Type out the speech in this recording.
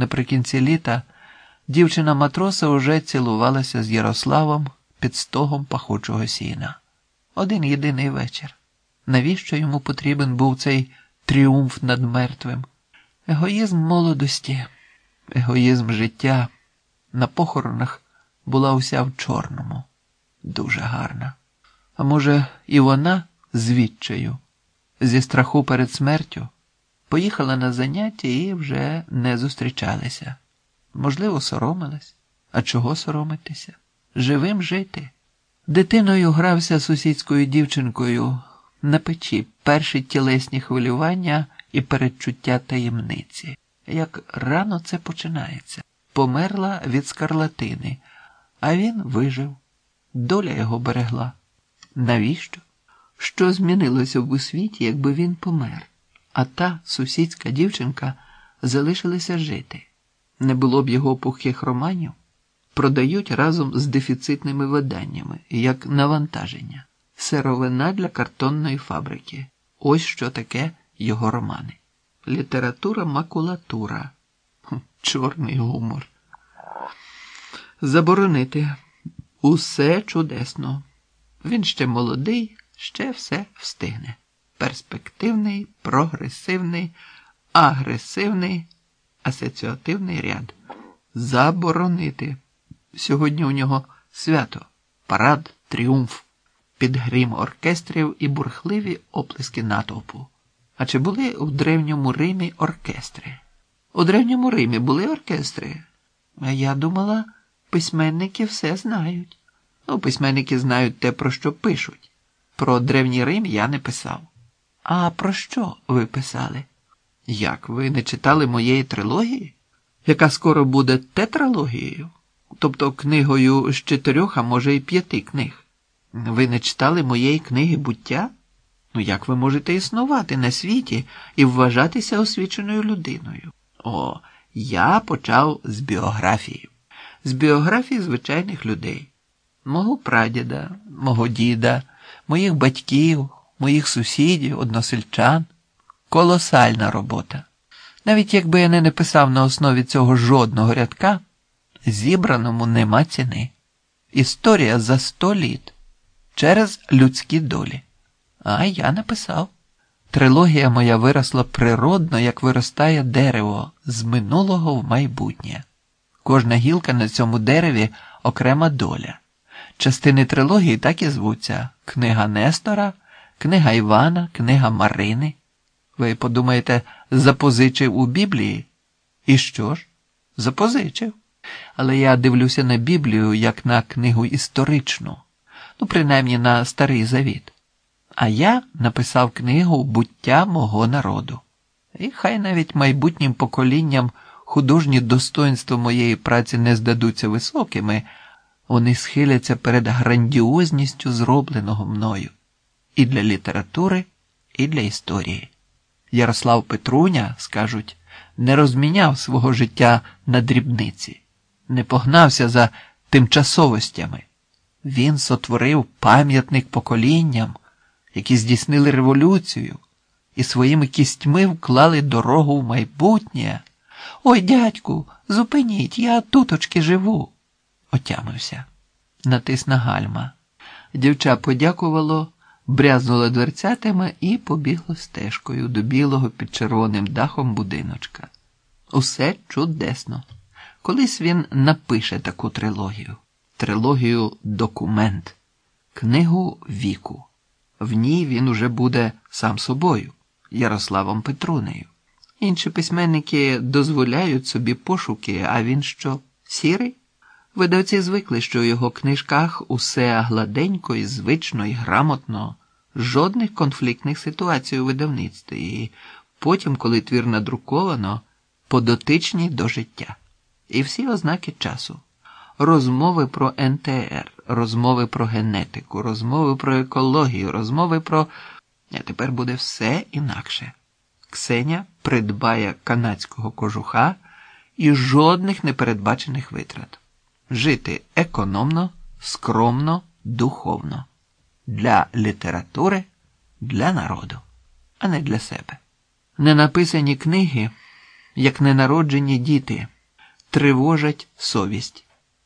Наприкінці літа дівчина матроса уже цілувалася з Ярославом під стогом пахучого сіна. Один єдиний вечір. Навіщо йому потрібен був цей тріумф над мертвим? Егоїзм молодості, егоїзм життя. На похоронах була уся в чорному, дуже гарна. А може, і вона з відчаю, зі страху перед смертю, поїхала на заняття і вже не зустрічалися. Можливо, соромилась. А чого соромитися? Живим жити. Дитиною грався сусідською дівчинкою на печі перші тілесні хвилювання і передчуття таємниці. Як рано це починається. Померла від скарлатини, а він вижив. Доля його берегла. Навіщо? Що змінилося б у світі, якби він помер, а та сусідська дівчинка залишилася жити? Не було б його пухих романів, продають разом з дефіцитними виданнями, як навантаження, сировина для картонної фабрики. Ось що таке його романи. Література макулатура. Чорний гумор. Заборонити. Усе чудесно. Він ще молодий, ще все встигне. Перспективний, прогресивний, агресивний, асоціативний ряд. Заборонити. Сьогодні у нього свято, парад, тріумф, під грім оркестрів і бурхливі оплески натовпу. А чи були у древньому Римі оркестри? У древньому Римі були оркестри. Я думала, письменники все знають. Ну, письменники знають те, про що пишуть. Про древній Рим я не писав. А про що ви писали? Як ви не читали моєї трилогії, яка скоро буде тетралогією, тобто книгою з чотирьох, а може й п'яти книг? Ви не читали моєї книги буття? Ну, як ви можете існувати на світі і вважатися освіченою людиною? О, я почав з біографії, з біографії звичайних людей, мого прадіда, мого діда, моїх батьків, моїх сусідів, односельчан. Колосальна робота. Навіть якби я не написав на основі цього жодного рядка, зібраному нема ціни. Історія за сто літ через людські долі. А я написав. Трилогія моя виросла природно, як виростає дерево з минулого в майбутнє. Кожна гілка на цьому дереві окрема доля. Частини трилогії так і звуться: Книга Нестора, Книга Івана, Книга Марини. Ви подумаєте, запозичив у Біблії? І що ж? Запозичив. Але я дивлюся на Біблію як на книгу історичну, ну, принаймні на Старий Завіт. А я написав книгу буття мого народу. І хай навіть майбутнім поколінням художні достоинства моєї праці не здадуться високими, вони схиляться перед грандіозністю зробленого мною і для літератури, і для історії. Ярослав Петруня, скажуть, не розміняв свого життя на дрібниці, не погнався за тимчасовостями. Він сотворив пам'ятник поколінням, які здійснили революцію і своїми кістьми вклали дорогу в майбутнє. Ой, дядьку, зупиніть, я туточки живу. Отямився, натис на гальма. Дівча подякувало брязнула дверцятами і побігла стежкою до білого під червоним дахом будиночка. Усе чудесно. Колись він напише таку трилогію, трилогію документ, книгу віку. В ній він уже буде сам собою, Ярославом Петрунею. Інші письменники дозволяють собі пошуки, а він що, сірий? Видавці звикли, що у його книжках усе гладенько і звично і грамотно, жодних конфліктних ситуацій у видавництві, і потім, коли твір надруковано, подотичні до життя. І всі ознаки часу. Розмови про НТР, розмови про генетику, розмови про екологію, розмови про. А тепер буде все інакше. Ксеня придбає канадського кожуха і жодних непередбачених витрат жити економно, скромно, духовно, для літератури, для народу, а не для себе. Ненаписані книги як ненароджені діти, тривожать совість.